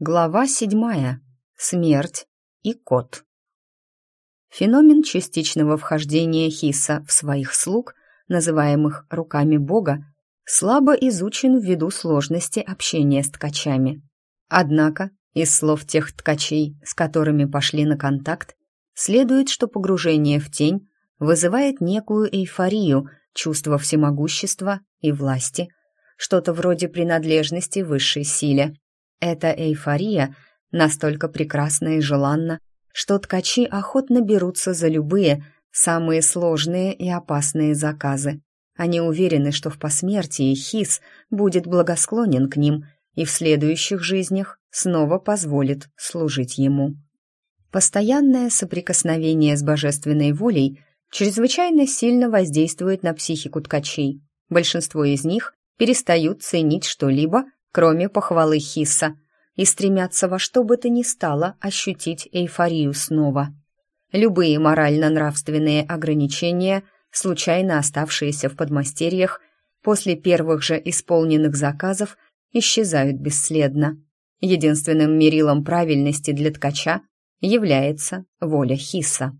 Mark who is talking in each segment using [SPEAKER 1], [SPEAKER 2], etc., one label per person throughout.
[SPEAKER 1] Глава седьмая. Смерть и кот. Феномен частичного вхождения Хиса в своих слуг, называемых руками Бога, слабо изучен ввиду сложности общения с ткачами. Однако, из слов тех ткачей, с которыми пошли на контакт, следует, что погружение в тень вызывает некую эйфорию, чувство всемогущества и власти, что-то вроде принадлежности высшей силе. Эта эйфория настолько прекрасна и желанна, что ткачи охотно берутся за любые, самые сложные и опасные заказы. Они уверены, что в посмертии Хис будет благосклонен к ним и в следующих жизнях снова позволит служить ему. Постоянное соприкосновение с божественной волей чрезвычайно сильно воздействует на психику ткачей. Большинство из них перестают ценить что-либо, кроме похвалы Хисса, и стремятся во что бы то ни стало ощутить эйфорию снова. Любые морально-нравственные ограничения, случайно оставшиеся в подмастерьях, после первых же исполненных заказов исчезают бесследно. Единственным мерилом правильности для ткача является воля Хиса.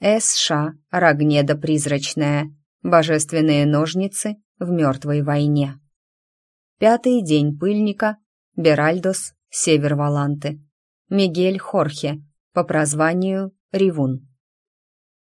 [SPEAKER 1] С.Ш. Рогнеда призрачная. Божественные ножницы в мертвой войне. Пятый день пыльника. Беральдос, север Валанты. Мигель Хорхе, по прозванию Ривун.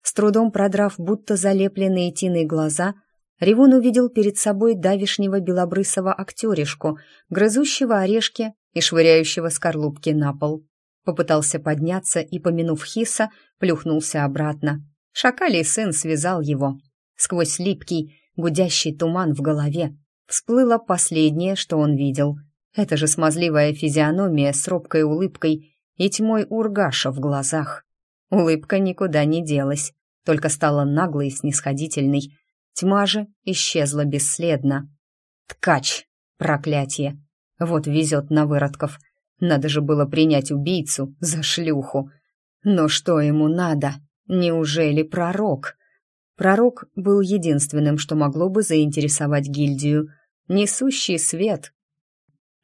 [SPEAKER 1] С трудом продрав будто залепленные тиной глаза, Ривун увидел перед собой давишнего белобрысого актеришку, грызущего орешки и швыряющего скорлупки на пол. Попытался подняться и, помянув Хиса, плюхнулся обратно. Шакалий сын связал его. Сквозь липкий, гудящий туман в голове всплыло последнее, что он видел. Это же смазливая физиономия с робкой улыбкой и тьмой ургаша в глазах. Улыбка никуда не делась, только стала наглой и снисходительной. Тьма же исчезла бесследно. Ткач! Проклятие! Вот везет на выродков. Надо же было принять убийцу за шлюху. Но что ему надо? Неужели пророк? Пророк был единственным, что могло бы заинтересовать гильдию. Несущий свет.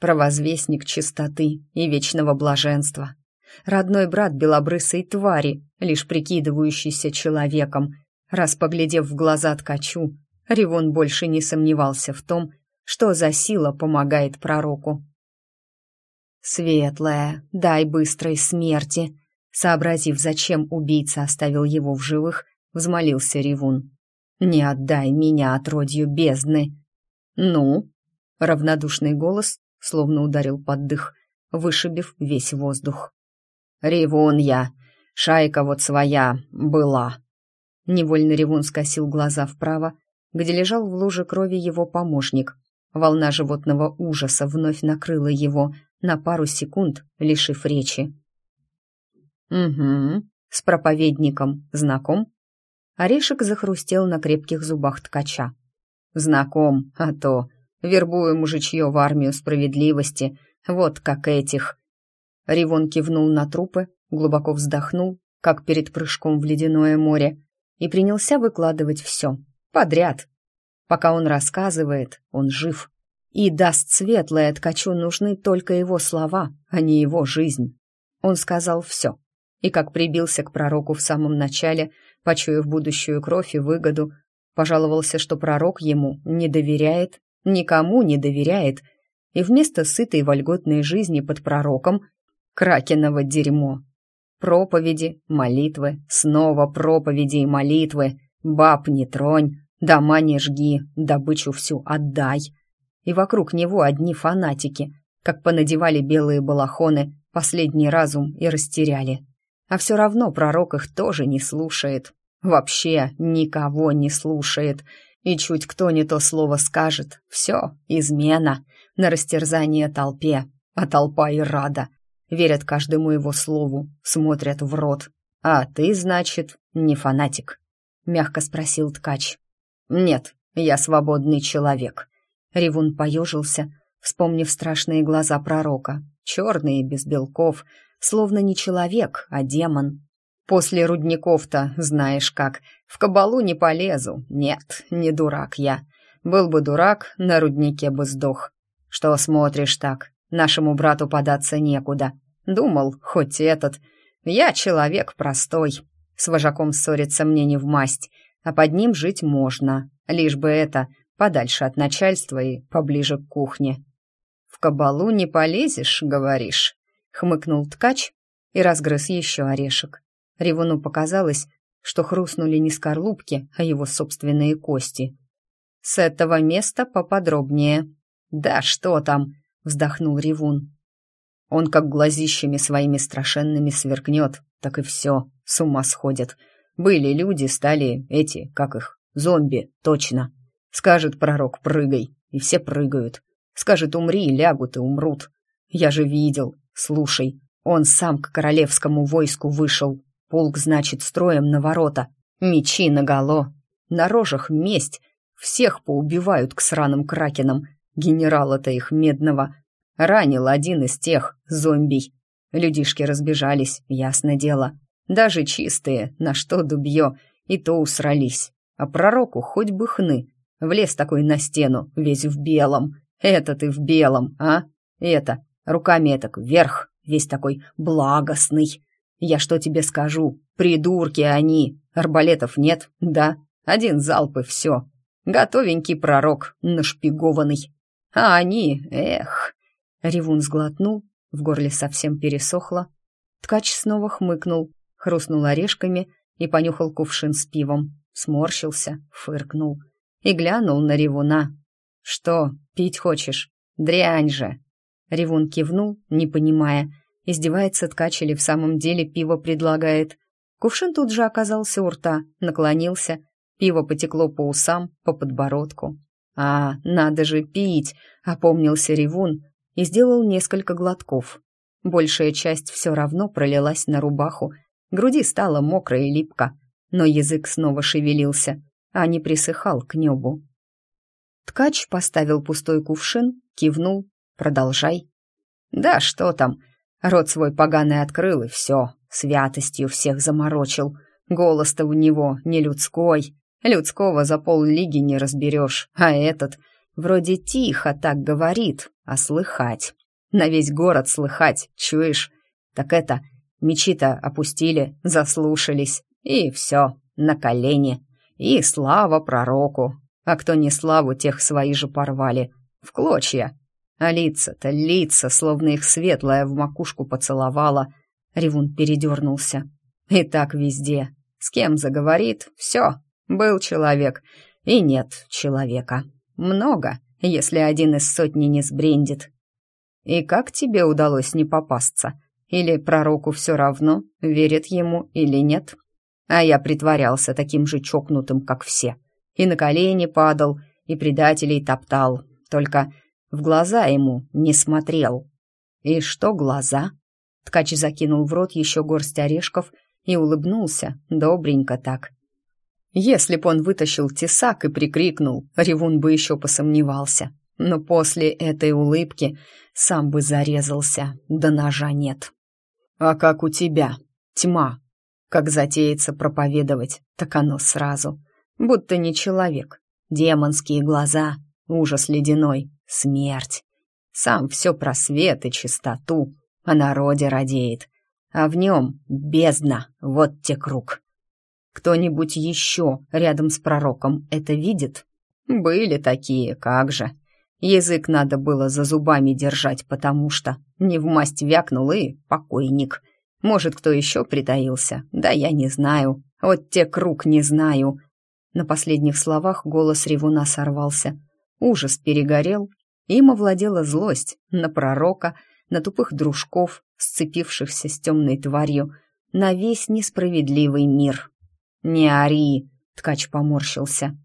[SPEAKER 1] Провозвестник чистоты и вечного блаженства. Родной брат белобрысой твари, лишь прикидывающийся человеком. Раз поглядев в глаза ткачу, Ревон больше не сомневался в том, что за сила помогает пророку. «Светлая, дай быстрой смерти!» Сообразив, зачем убийца оставил его в живых, взмолился Ревун. «Не отдай меня отродью бездны!» «Ну?» Равнодушный голос словно ударил под дых, вышибив весь воздух. «Ревун я! Шайка вот своя была!» Невольно Ревун скосил глаза вправо, где лежал в луже крови его помощник. Волна животного ужаса вновь накрыла его, на пару секунд лишив речи. «Угу, с проповедником знаком?» Орешек захрустел на крепких зубах ткача. «Знаком, а то вербую мужичье в армию справедливости, вот как этих». Ривон кивнул на трупы, глубоко вздохнул, как перед прыжком в ледяное море, и принялся выкладывать все, подряд. Пока он рассказывает, он жив. И даст светлое ткачу нужны только его слова, а не его жизнь. Он сказал все. И как прибился к пророку в самом начале, почуяв будущую кровь и выгоду, пожаловался, что пророк ему не доверяет, никому не доверяет, и вместо сытой вольготной жизни под пророком кракеново дерьмо. Проповеди, молитвы, снова проповеди и молитвы, баб не тронь, дома не жги, добычу всю отдай — и вокруг него одни фанатики, как понадевали белые балахоны, последний разум и растеряли. А все равно пророк их тоже не слушает. Вообще никого не слушает. И чуть кто не то слово скажет, все, измена, на растерзание толпе, а толпа и рада. Верят каждому его слову, смотрят в рот. «А ты, значит, не фанатик?» — мягко спросил ткач. «Нет, я свободный человек. Ревун поежился, вспомнив страшные глаза пророка, черные, без белков, словно не человек, а демон. После рудников-то, знаешь как, в кабалу не полезу. Нет, не дурак я. Был бы дурак, на руднике бы сдох. Что смотришь так? Нашему брату податься некуда. Думал, хоть этот. Я человек простой. С вожаком ссориться мне не в масть, а под ним жить можно. Лишь бы это, подальше от начальства и поближе к кухне. «В кабалу не полезешь, говоришь?» — хмыкнул ткач и разгрыз еще орешек. Ревуну показалось, что хрустнули не скорлупки, а его собственные кости. «С этого места поподробнее». «Да что там?» — вздохнул Ревун. «Он как глазищами своими страшенными сверкнет, так и все, с ума сходит. Были люди, стали эти, как их, зомби, точно. Скажет пророк «прыгай», и все прыгают. Скажет «умри», лягут и умрут. Я же видел, слушай, он сам к королевскому войску вышел. Полк, значит, строем на ворота. Мечи наголо. На рожах месть. Всех поубивают к сраным кракенам. Генерала-то их медного. Ранил один из тех, зомбий. Людишки разбежались, ясно дело. Даже чистые, на что дубье, и то усрались. А пророку хоть бы хны. Влез такой на стену, весь в белом. Это ты в белом, а? Это, руками этак вверх, весь такой благостный. Я что тебе скажу? Придурки они. Арбалетов нет, да? Один залп и все. Готовенький пророк, нашпигованный. А они, эх. Ревун сглотнул, в горле совсем пересохло. Ткач снова хмыкнул, хрустнул орешками и понюхал кувшин с пивом. Сморщился, фыркнул и глянул на ревуна. «Что, пить хочешь? Дрянь же!» Ревун кивнул, не понимая, издевается ткач или в самом деле пиво предлагает. Кувшин тут же оказался у рта, наклонился, пиво потекло по усам, по подбородку. «А, надо же пить!» — опомнился ревун и сделал несколько глотков. Большая часть все равно пролилась на рубаху, груди стало мокро и липко, но язык снова шевелился, а не присыхал к небу. Ткач поставил пустой кувшин, кивнул. «Продолжай». «Да что там?» Рот свой поганый открыл, и все. Святостью всех заморочил. Голос-то у него не людской. Людского за пол-лиги не разберешь. А этот вроде тихо так говорит, а слыхать. На весь город слыхать, чуешь? Так это, мечи-то опустили, заслушались. И все, на колени. И слава пророку. А кто не славу, тех свои же порвали. В клочья. А лица-то, лица, словно их светлая в макушку поцеловала. Ревун передернулся. И так везде. С кем заговорит, все. Был человек. И нет человека. Много, если один из сотни не сбрендит. И как тебе удалось не попасться? Или пророку все равно, верит ему или нет? А я притворялся таким же чокнутым, как все. И на колени падал, и предателей топтал. Только в глаза ему не смотрел. И что глаза? Ткач закинул в рот еще горсть орешков и улыбнулся, добренько так. Если б он вытащил тесак и прикрикнул, Ревун бы еще посомневался. Но после этой улыбки сам бы зарезался, да ножа нет. «А как у тебя? Тьма!» Как затеется проповедовать, так оно сразу. Будто не человек. Демонские глаза, ужас ледяной, смерть. Сам все про свет и чистоту, о народе радеет. А в нем бездна, вот те круг. Кто-нибудь еще рядом с пророком это видит? Были такие, как же. Язык надо было за зубами держать, потому что не в масть вякнул и покойник. Может, кто еще притаился? Да я не знаю. Вот те круг не знаю. На последних словах голос ревуна сорвался. Ужас перегорел. Им овладела злость на пророка, на тупых дружков, сцепившихся с темной тварью, на весь несправедливый мир. «Не ори!» — ткач поморщился.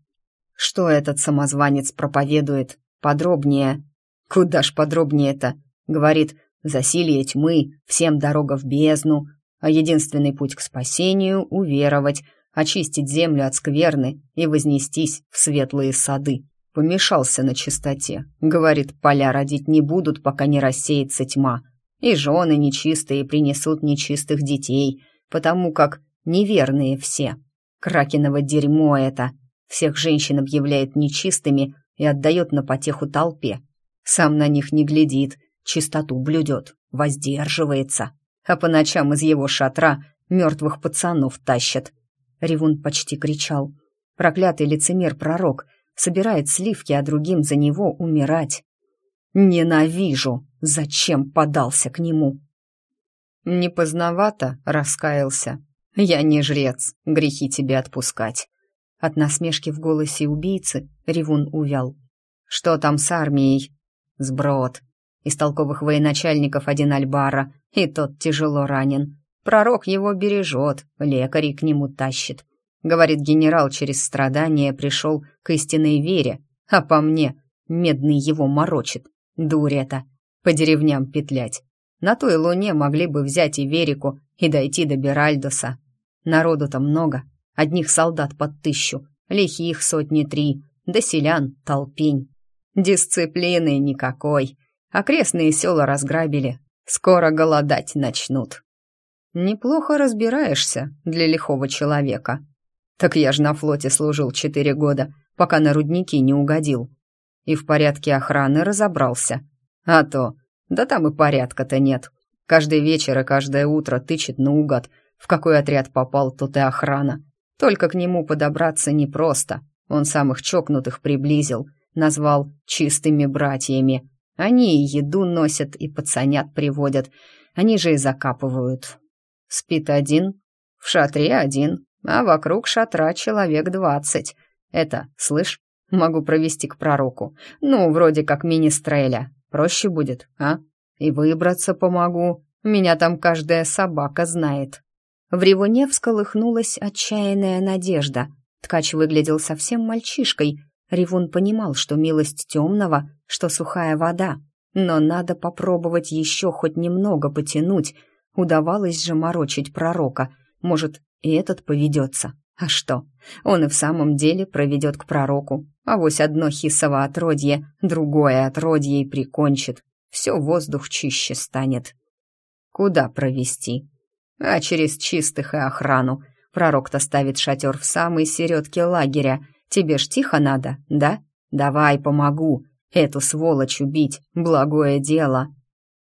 [SPEAKER 1] «Что этот самозванец проповедует? Подробнее». «Куда ж подробнее-то?» — говорит засилье тьмы, всем дорога в бездну, а единственный путь к спасению — уверовать, очистить землю от скверны и вознестись в светлые сады. Помешался на чистоте. Говорит, поля родить не будут, пока не рассеется тьма. И жены нечистые принесут нечистых детей, потому как неверные все. Кракеново дерьмо это. Всех женщин объявляет нечистыми и отдает на потеху толпе. Сам на них не глядит, чистоту блюдет, воздерживается, а по ночам из его шатра мертвых пацанов тащат. Ревун почти кричал. Проклятый лицемер-пророк собирает сливки, а другим за него умирать. Ненавижу! Зачем подался к нему? Не поздновато раскаялся. Я не жрец, грехи тебе отпускать. От насмешки в голосе убийцы Ревун увял. Что там с армией? Сброд. Из толковых военачальников один Альбара, и тот тяжело ранен. Пророк его бережет, лекарей к нему тащит. Говорит, генерал через страдания пришел к истинной вере, а по мне медный его морочит. Дурь это, по деревням петлять. На той луне могли бы взять и Верику, и дойти до Беральдоса. Народу-то много, одних солдат под тысячу, лихих сотни три, да селян толпень. Дисциплины никакой. Окрестные села разграбили, скоро голодать начнут. Неплохо разбираешься для лихого человека. Так я ж на флоте служил четыре года, пока на рудники не угодил. И в порядке охраны разобрался. А то, да там и порядка-то нет. Каждый вечер и каждое утро тычет наугад, в какой отряд попал, тут и охрана. Только к нему подобраться непросто. Он самых чокнутых приблизил, назвал «чистыми братьями». Они и еду носят, и пацанят приводят. Они же и закапывают. Спит один, в шатре один, а вокруг шатра человек двадцать. Это, слышь, могу провести к пророку. Ну, вроде как мини-стреля. Проще будет, а? И выбраться помогу. Меня там каждая собака знает». В ревуне всколыхнулась отчаянная надежда. Ткач выглядел совсем мальчишкой. Ревун понимал, что милость темного, что сухая вода. Но надо попробовать еще хоть немного потянуть. Удавалось же морочить пророка. Может, и этот поведется. А что? Он и в самом деле проведет к пророку. А вось одно хисово отродье, другое отродье и прикончит. Все воздух чище станет. Куда провести? А через чистых и охрану. Пророк-то ставит шатер в самой середке лагеря. Тебе ж тихо надо, да? Давай, помогу. Эту сволочь убить, благое дело.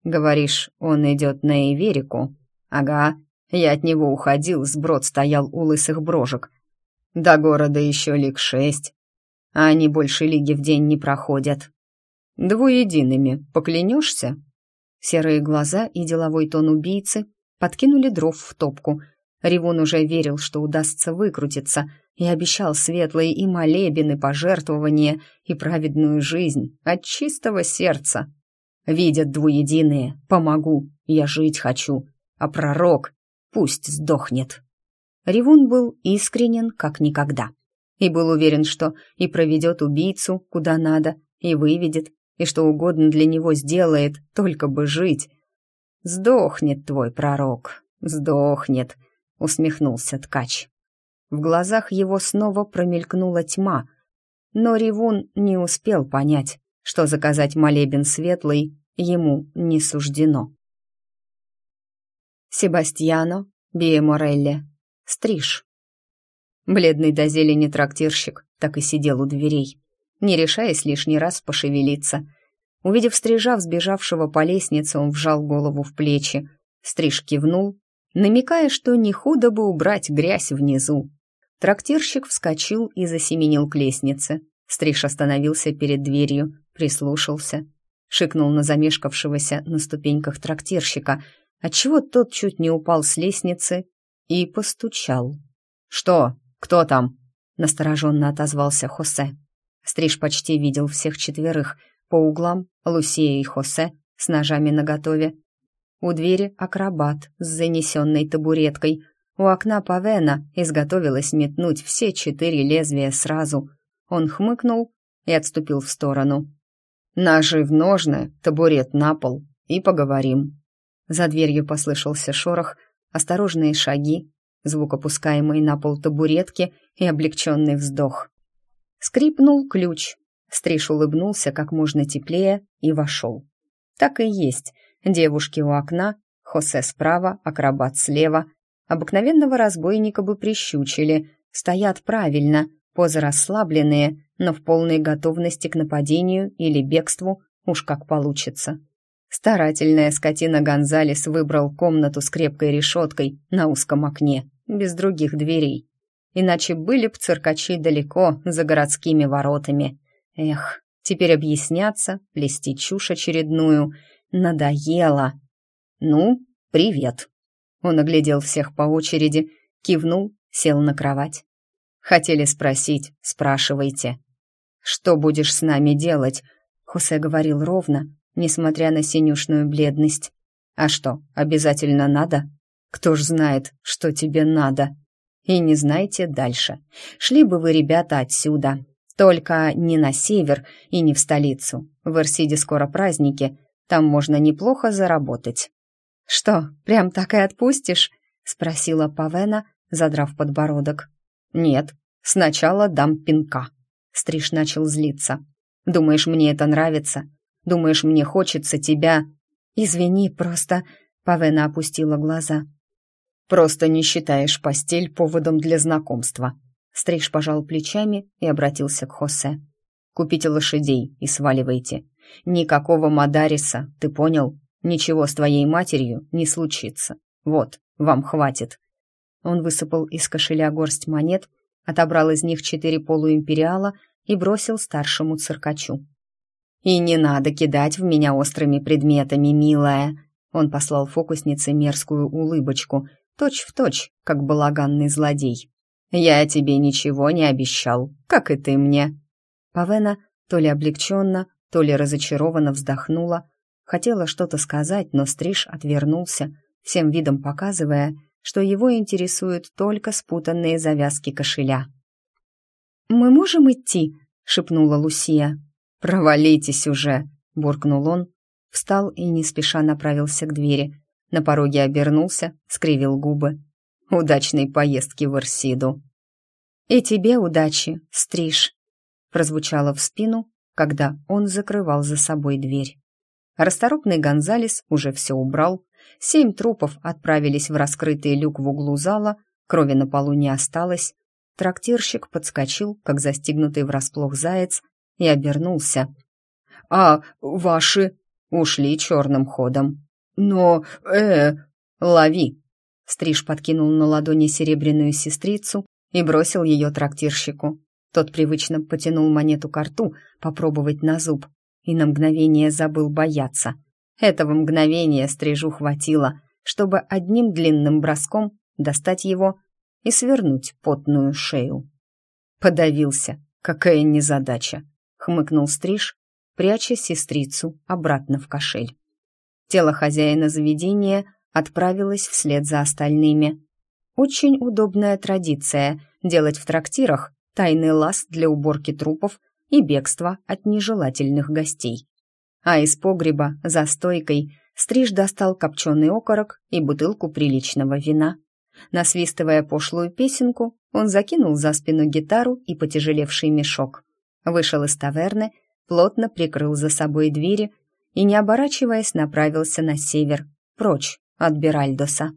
[SPEAKER 1] Говоришь, он идет на Иверику? Ага, я от него уходил, сброд стоял у лысых брожек. До города еще лиг шесть, а они больше лиги в день не проходят. Двуедиными поклянешься?» Серые глаза и деловой тон убийцы подкинули дров в топку. Ревун уже верил, что удастся выкрутиться, и обещал светлые и молебины, пожертвования и праведную жизнь от чистого сердца. «Видят двуединые, помогу, я жить хочу, а пророк Пусть сдохнет. Ревун был искренен, как никогда. И был уверен, что и проведет убийцу куда надо, и выведет, и что угодно для него сделает, только бы жить. «Сдохнет твой пророк, сдохнет», — усмехнулся ткач. В глазах его снова промелькнула тьма, но Ревун не успел понять, что заказать молебен светлый ему не суждено. Себастьяно Биеморелли. Стриж. Бледный до зелени трактирщик так и сидел у дверей, не решаясь лишний раз пошевелиться. Увидев стрижа, взбежавшего по лестнице, он вжал голову в плечи. Стриж кивнул, намекая, что не худо бы убрать грязь внизу. Трактирщик вскочил и засеменил к лестнице. Стриж остановился перед дверью, прислушался, шикнул на замешкавшегося на ступеньках трактирщика — отчего тот чуть не упал с лестницы и постучал. «Что? Кто там?» — настороженно отозвался Хосе. Стриж почти видел всех четверых по углам, Лусея и Хосе с ножами наготове. У двери акробат с занесенной табуреткой. У окна Павена изготовилась метнуть все четыре лезвия сразу. Он хмыкнул и отступил в сторону. «Ножи в ножны, табурет на пол, и поговорим», за дверью послышался шорох, осторожные шаги, звук опускаемой на пол табуретки и облегченный вздох. Скрипнул ключ. Стриж улыбнулся как можно теплее и вошел. Так и есть. Девушки у окна, Хосе справа, акробат слева. Обыкновенного разбойника бы прищучили. Стоят правильно, позы расслабленные, но в полной готовности к нападению или бегству, уж как получится. Старательная скотина Гонзалес выбрал комнату с крепкой решеткой на узком окне, без других дверей. Иначе были б циркачи далеко, за городскими воротами. Эх, теперь объясняться, плести чушь очередную. Надоело. «Ну, привет». Он оглядел всех по очереди, кивнул, сел на кровать. «Хотели спросить, спрашивайте». «Что будешь с нами делать?» Хосе говорил ровно, несмотря на синюшную бледность. «А что, обязательно надо? Кто ж знает, что тебе надо?» И не знайте дальше. Шли бы вы, ребята, отсюда. Только не на север и не в столицу. В Эрсиде скоро праздники, там можно неплохо заработать. «Что, прям так и отпустишь?» — спросила Павена, задрав подбородок. «Нет, сначала дам пинка». Стриж начал злиться. «Думаешь, мне это нравится? Думаешь, мне хочется тебя...» «Извини, просто...» — Павена опустила глаза. «Просто не считаешь постель поводом для знакомства». Стриж пожал плечами и обратился к Хосе. «Купите лошадей и сваливайте. Никакого Мадариса, ты понял? Ничего с твоей матерью не случится. Вот, вам хватит». Он высыпал из кошеля горсть монет, отобрал из них четыре полуимпериала и бросил старшему циркачу. «И не надо кидать в меня острыми предметами, милая!» Он послал фокуснице мерзкую улыбочку, точь в точь, как балаганный злодей. «Я тебе ничего не обещал, как и ты мне». Павена то ли облегченно, то ли разочарованно вздохнула, хотела что-то сказать, но Стриж отвернулся, всем видом показывая, что его интересуют только спутанные завязки кошеля. «Мы можем идти?» — шепнула Лусия. «Провалитесь уже!» — буркнул он, встал и не спеша направился к двери, на пороге обернулся, скривил губы. «Удачной поездки в Арсиду!» «И тебе удачи, Стриж!» прозвучало в спину, когда он закрывал за собой дверь. Расторопный Гонзалес уже все убрал, семь трупов отправились в раскрытый люк в углу зала, крови на полу не осталось. Трактирщик подскочил, как застигнутый врасплох заяц, и обернулся. «А ваши?» «Ушли черным ходом», «Но... э... лови!» Стриж подкинул на ладони серебряную сестрицу и бросил ее трактирщику. Тот привычно потянул монету к рту, попробовать на зуб, и на мгновение забыл бояться. Этого мгновения стрижу хватило, чтобы одним длинным броском достать его и свернуть потную шею. Подавился. Какая незадача! Хмыкнул стриж, пряча сестрицу обратно в кошель. Тело хозяина заведения отправилось вслед за остальными. Очень удобная традиция делать в трактирах тайный лаз для уборки трупов и бегства от нежелательных гостей. А из погреба за стойкой Стриж достал копченый окорок и бутылку приличного вина. Насвистывая пошлую песенку, он закинул за спину гитару и потяжелевший мешок. Вышел из таверны, плотно прикрыл за собой двери и, не оборачиваясь, направился на север, прочь от Беральдоса.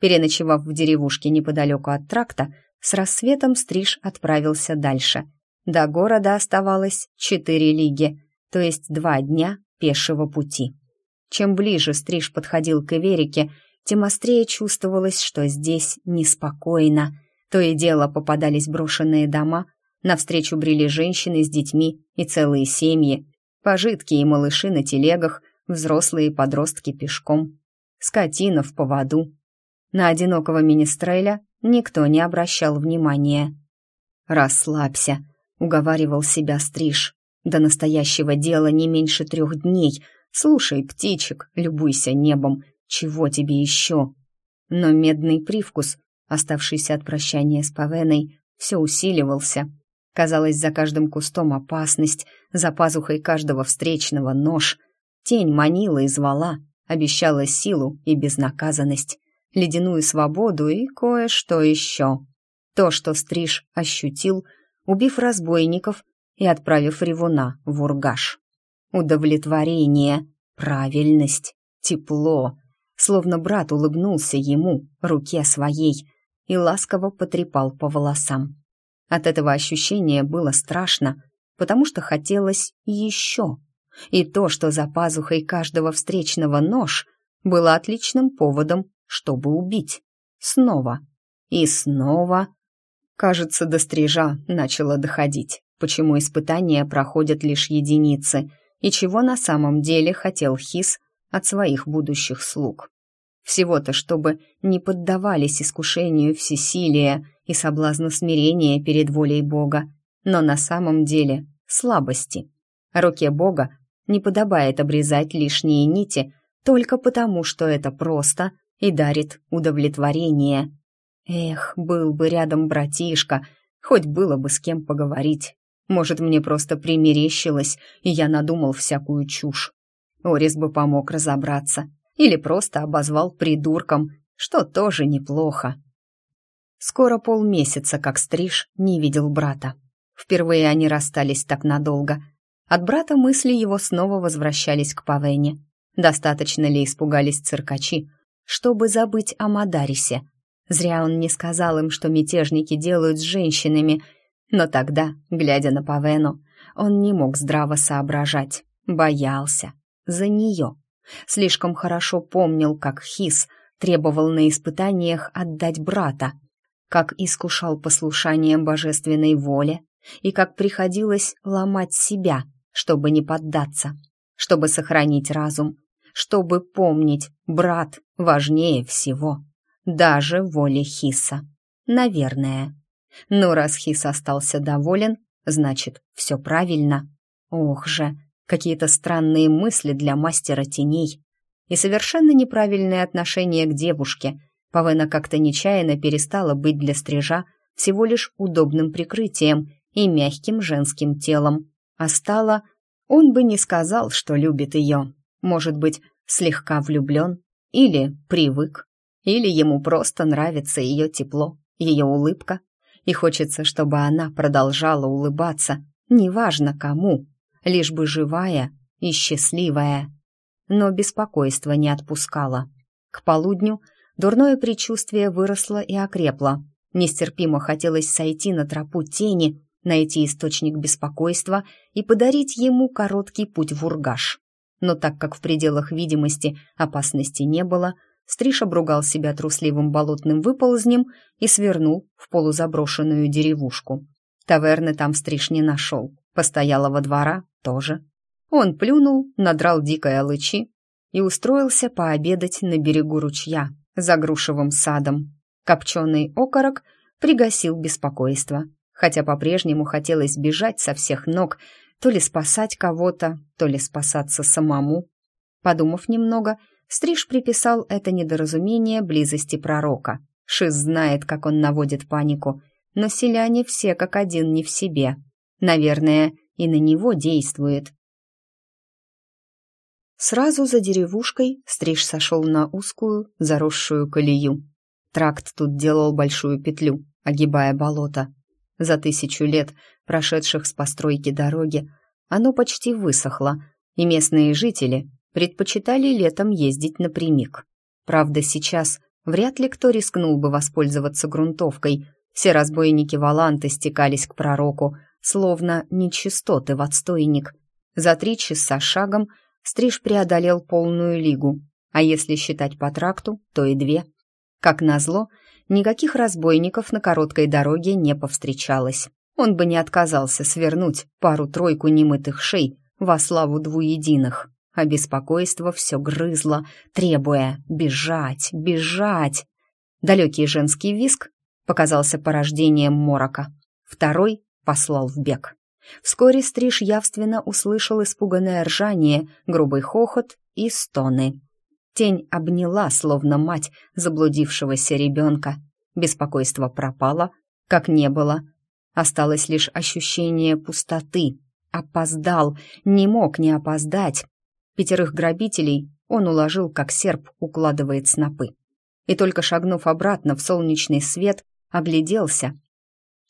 [SPEAKER 1] Переночевав в деревушке неподалеку от тракта, с рассветом Стриж отправился дальше. До города оставалось четыре лиги, то есть два дня пешего пути. Чем ближе Стриж подходил к Эверике, тем острее чувствовалось, что здесь неспокойно. То и дело попадались брошенные дома, навстречу брели женщины с детьми и целые семьи, Пожитки и малыши на телегах, взрослые и подростки пешком. Скотина в поводу. На одинокого министреля никто не обращал внимания. «Расслабься», — уговаривал себя Стриж. «До настоящего дела не меньше трех дней. Слушай, птичек, любуйся небом. Чего тебе еще?» Но медный привкус, оставшийся от прощания с Павеной, все усиливался — Казалось, за каждым кустом опасность, за пазухой каждого встречного нож. Тень манила и звала, обещала силу и безнаказанность, ледяную свободу и кое-что еще. То, что Стриж ощутил, убив разбойников и отправив ревуна в ургаш. Удовлетворение, правильность, тепло, словно брат улыбнулся ему, руке своей, и ласково потрепал по волосам. От этого ощущения было страшно, потому что хотелось еще. и то, что за пазухой каждого встречного нож, было отличным поводом, чтобы убить. Снова. И снова. Кажется, до стрижа начало доходить, почему испытания проходят лишь единицы, и чего на самом деле хотел Хис от своих будущих слуг. Всего-то, чтобы не поддавались искушению всесилия и соблазну смирения перед волей Бога, но на самом деле слабости. Руке Бога не подобает обрезать лишние нити только потому, что это просто и дарит удовлетворение. Эх, был бы рядом братишка, хоть было бы с кем поговорить. Может, мне просто примерещилось, и я надумал всякую чушь. Орис бы помог разобраться. Или просто обозвал придурком, что тоже неплохо. Скоро полмесяца, как Стриж не видел брата. Впервые они расстались так надолго. От брата мысли его снова возвращались к Павене. Достаточно ли испугались циркачи, чтобы забыть о Мадарисе? Зря он не сказал им, что мятежники делают с женщинами, но тогда, глядя на Павену, он не мог здраво соображать, боялся за нее. Слишком хорошо помнил, как Хис требовал на испытаниях отдать брата, как искушал послушанием божественной воле и как приходилось ломать себя, чтобы не поддаться, чтобы сохранить разум, чтобы помнить, брат важнее всего, даже воли Хиса. Наверное. Но раз Хис остался доволен, значит, все правильно. Ох же, какие-то странные мысли для мастера теней и совершенно неправильное отношение к девушке. Павена как-то нечаянно перестала быть для стрижа всего лишь удобным прикрытием и мягким женским телом, а стала... Он бы не сказал, что любит ее. Может быть, слегка влюблен или привык, или ему просто нравится ее тепло, ее улыбка, и хочется, чтобы она продолжала улыбаться, неважно кому, лишь бы живая и счастливая. Но беспокойство не отпускало. К полудню дурное предчувствие выросло и окрепло. Нестерпимо хотелось сойти на тропу тени, найти источник беспокойства и подарить ему короткий путь в Ургаш. Но так как в пределах видимости опасности не было, Стриж обругал себя трусливым болотным выползнем и свернул в полузаброшенную деревушку. Таверны там Стриж не нашел, постоялого двора тоже. Он плюнул, надрал дикой лычи и устроился пообедать на берегу ручья за грушевым садом. Копченый окорок пригасил беспокойство, хотя по-прежнему хотелось бежать со всех ног, то ли спасать кого-то, то ли спасаться самому. Подумав немного, Стриж приписал это недоразумение близости пророка. Шиз знает, как он наводит панику, но селяне все как один не в себе. Наверное, и на него действует. Сразу за деревушкой Стриж сошел на узкую, заросшую колею. Тракт тут делал большую петлю, огибая болото. За тысячу лет, прошедших с постройки дороги, оно почти высохло, и местные жители предпочитали летом ездить напрямик. Правда, сейчас вряд ли кто рискнул бы воспользоваться грунтовкой. Все разбойники Валанты стекались к пророку, словно нечистоты в отстойник. За три часа шагом Стриж преодолел полную лигу, а если считать по тракту, то и две. Как назло, никаких разбойников на короткой дороге не повстречалось. Он бы не отказался свернуть пару-тройку немытых шей во славу двуединых. А беспокойство все грызло, требуя бежать, бежать. Далекий женский виск показался порождением морока. Второй послал в бег. Вскоре Стриж явственно услышал испуганное ржание, грубый хохот и стоны. Тень обняла, словно мать заблудившегося ребенка. Беспокойство пропало, как не было. Осталось лишь ощущение пустоты. Опоздал, не мог не опоздать. Пятерых грабителей он уложил, как серп укладывает снопы. И только шагнув обратно в солнечный свет, огляделся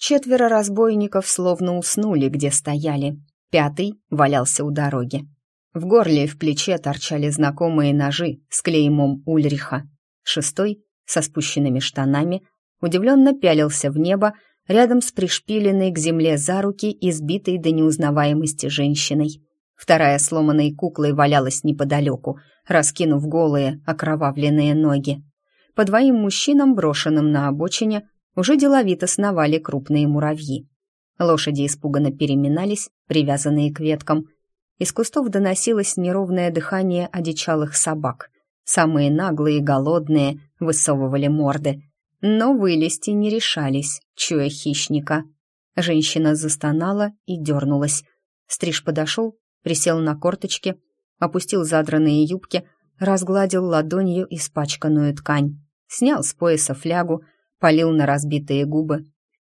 [SPEAKER 1] Четверо разбойников словно уснули, где стояли. Пятый валялся у дороги. В горле и в плече торчали знакомые ножи с клеймом Ульриха. Шестой, со спущенными штанами, удивленно пялился в небо рядом с пришпиленной к земле за руки избитой до неузнаваемости женщиной. Вторая сломанной куклой валялась неподалеку, раскинув голые, окровавленные ноги. По двоим мужчинам, брошенным на обочине, уже деловито сновали крупные муравьи. Лошади испуганно переминались, привязанные к веткам. Из кустов доносилось неровное дыхание одичалых собак. Самые наглые и голодные высовывали морды, но вылезти не решались, чуя хищника. Женщина застонала и дернулась. Стриж подошел, присел на корточки, опустил задранные юбки, разгладил ладонью испачканную ткань, снял с пояса флягу, полил на разбитые губы.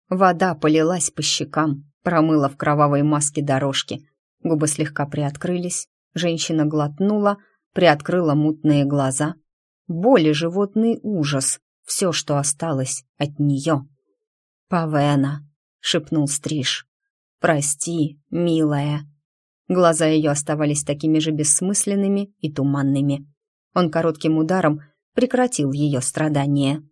[SPEAKER 1] Вода полилась по щекам, промыла в кровавой маске дорожки. Губы слегка приоткрылись, женщина глотнула, приоткрыла мутные глаза. Боль и животный ужас — все, что осталось от нее. «Павена», — шепнул Стриж. «Прости, милая». Глаза ее оставались такими же бессмысленными и туманными. Он коротким ударом прекратил ее страдания.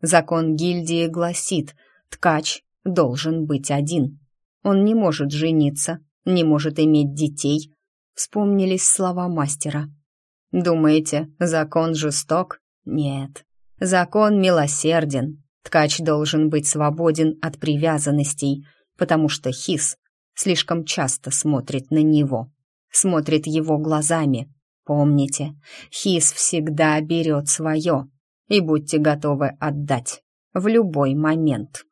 [SPEAKER 1] Закон гильдии гласит, ткач должен быть один. Он не может жениться, не может иметь детей. Вспомнились слова мастера. Думаете, закон жесток? Нет. Закон милосерден. Ткач должен быть свободен от привязанностей, потому что Хис слишком часто смотрит на него. Смотрит его глазами, Помните, Хис всегда берет свое, и будьте готовы отдать в любой момент.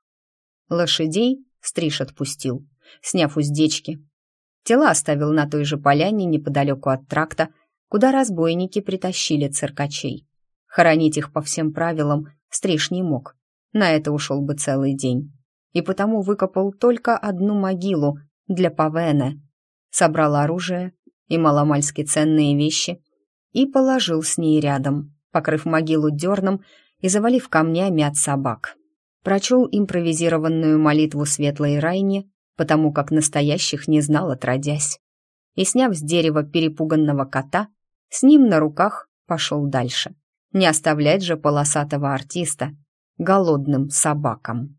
[SPEAKER 1] Лошадей Стриж отпустил, сняв уздечки. Тела оставил на той же поляне неподалеку от тракта, куда разбойники притащили циркачей. Хоронить их по всем правилам Стриж не мог, на это ушел бы целый день. И потому выкопал только одну могилу для Павена, собрал оружие и маломальски ценные вещи и положил с ней рядом, покрыв могилу дерном и завалив камнями от собак. Прочел импровизированную молитву светлой Райне, потому как настоящих не знал отродясь. И, сняв с дерева перепуганного кота, с ним на руках пошел дальше. Не оставлять же полосатого артиста голодным собакам.